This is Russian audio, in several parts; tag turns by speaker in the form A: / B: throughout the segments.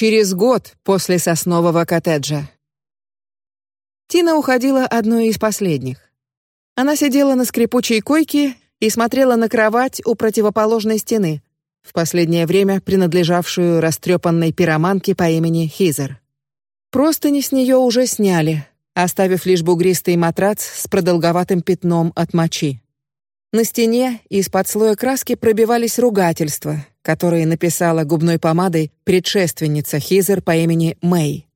A: через год после соснового коттеджа. Тина уходила одной из последних. Она сидела на скрипучей койке и смотрела на кровать у противоположной стены, в последнее время принадлежавшую растрепанной пироманке по имени Хизер. Просто не с нее уже сняли, оставив лишь бугристый матрац с продолговатым пятном от мочи. На стене из-под слоя краски пробивались ругательства, которые написала губной помадой предшественница Хизер по имени Мэй.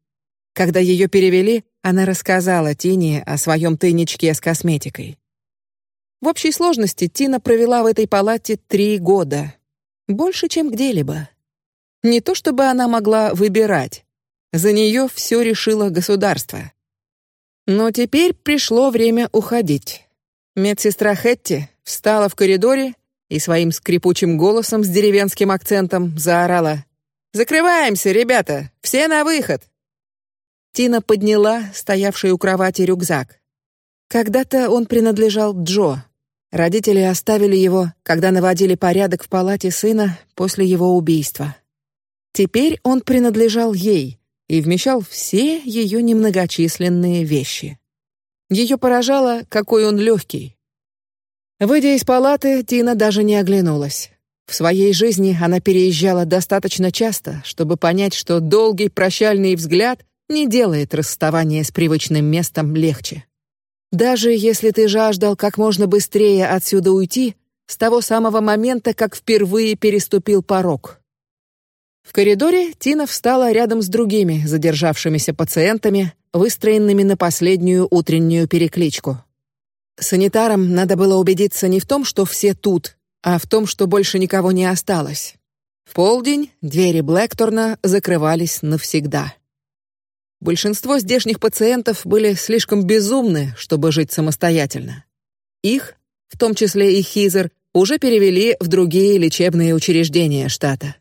A: Когда ее перевели, она рассказала Тине о своем тайничке с косметикой. В общей сложности Тина провела в этой палате три года, больше, чем где-либо. Не то чтобы она могла выбирать, за нее все решило государство. Но теперь пришло время уходить. Медсестра Хетти встала в коридоре и своим скрипучим голосом с деревенским акцентом заорала: "Закрываемся, ребята, все на выход!" Тина подняла стоявший у кровати рюкзак. Когда-то он принадлежал Джо. Родители оставили его, когда наводили порядок в палате сына после его убийства. Теперь он принадлежал ей и вмещал все ее немногочисленные вещи. Ее поражало, какой он легкий. Выйдя из палаты, Тина даже не оглянулась. В своей жизни она переезжала достаточно часто, чтобы понять, что долгий прощальный взгляд не делает расставание с привычным местом легче. Даже если ты жаждал как можно быстрее отсюда уйти, с того самого момента, как впервые переступил порог. В коридоре Тина встала рядом с другими задержавшимися пациентами, выстроенными на последнюю утреннюю перекличку. Санитарам надо было убедиться не в том, что все тут, а в том, что больше никого не осталось. В полдень двери Блэкторна закрывались навсегда. Большинство здешних пациентов были слишком безумны, чтобы жить самостоятельно. Их, в том числе и Хизер, уже перевели в другие лечебные учреждения штата.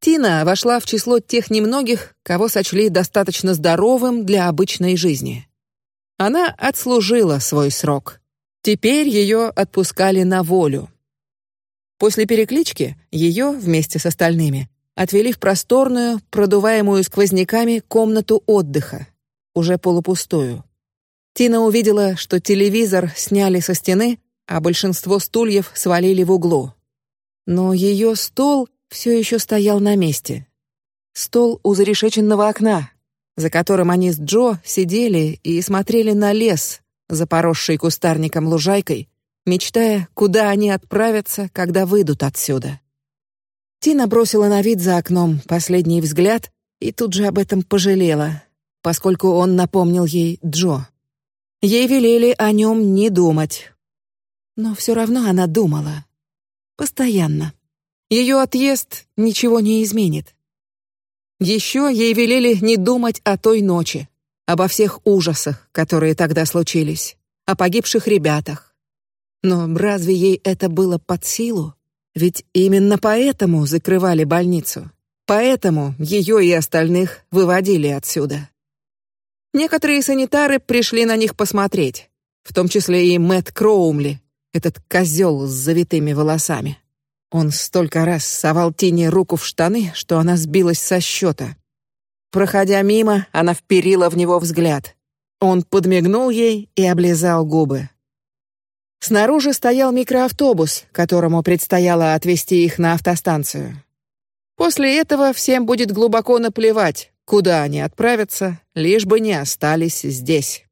A: Тина вошла в число тех немногих, кого сочли достаточно здоровым для обычной жизни. Она отслужила свой срок. Теперь ее отпускали на волю. После переклички ее вместе с остальными отвели в просторную, продуваемую сквозняками комнату отдыха, уже полупустую. Тина увидела, что телевизор сняли со стены, а большинство стульев свалили в углу. Но ее стол все еще стоял на месте. Стол у зарешеченного окна, за которым они с Джо сидели и смотрели на лес, запоросший кустарником лужайкой, мечтая, куда они отправятся, когда выйдут отсюда. Тина бросила на вид за окном последний взгляд и тут же об этом пожалела, поскольку он напомнил ей Джо. Ей велели о нем не думать, но все равно она думала, постоянно. Ее отъезд ничего не изменит. Еще ей велели не думать о той ночи, обо всех ужасах, которые тогда случились, о погибших ребятах. Но разве ей это было под силу? Ведь именно поэтому закрывали больницу, поэтому ее и остальных выводили отсюда. Некоторые санитары пришли на них посмотреть, в том числе и Мэтт Кроумли, этот козел с завитыми волосами. Он столько раз совал Тине руку в штаны, что она сбилась со счета. Проходя мимо, она вперила в него взгляд. Он подмигнул ей и облизал губы. Снаружи стоял микроавтобус, которому предстояло отвезти их на автостанцию. После этого всем будет глубоко наплевать, куда они отправятся, лишь бы не остались здесь.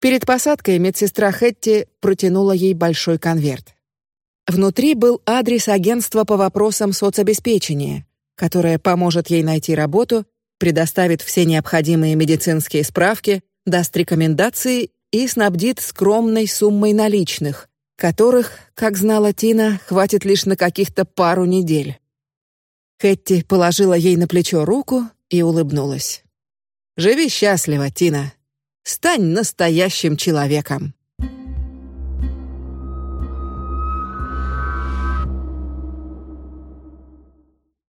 A: Перед посадкой медсестра Хетти протянула ей большой конверт. Внутри был адрес агентства по вопросам соцобеспечения, которое поможет ей найти работу, предоставит все необходимые медицинские справки, даст рекомендации и снабдит скромной суммой наличных, которых, как знала Тина, хватит лишь на каких-то пару недель. Кэти положила ей на плечо руку и улыбнулась. Живи счастливо, Тина. Стань настоящим человеком.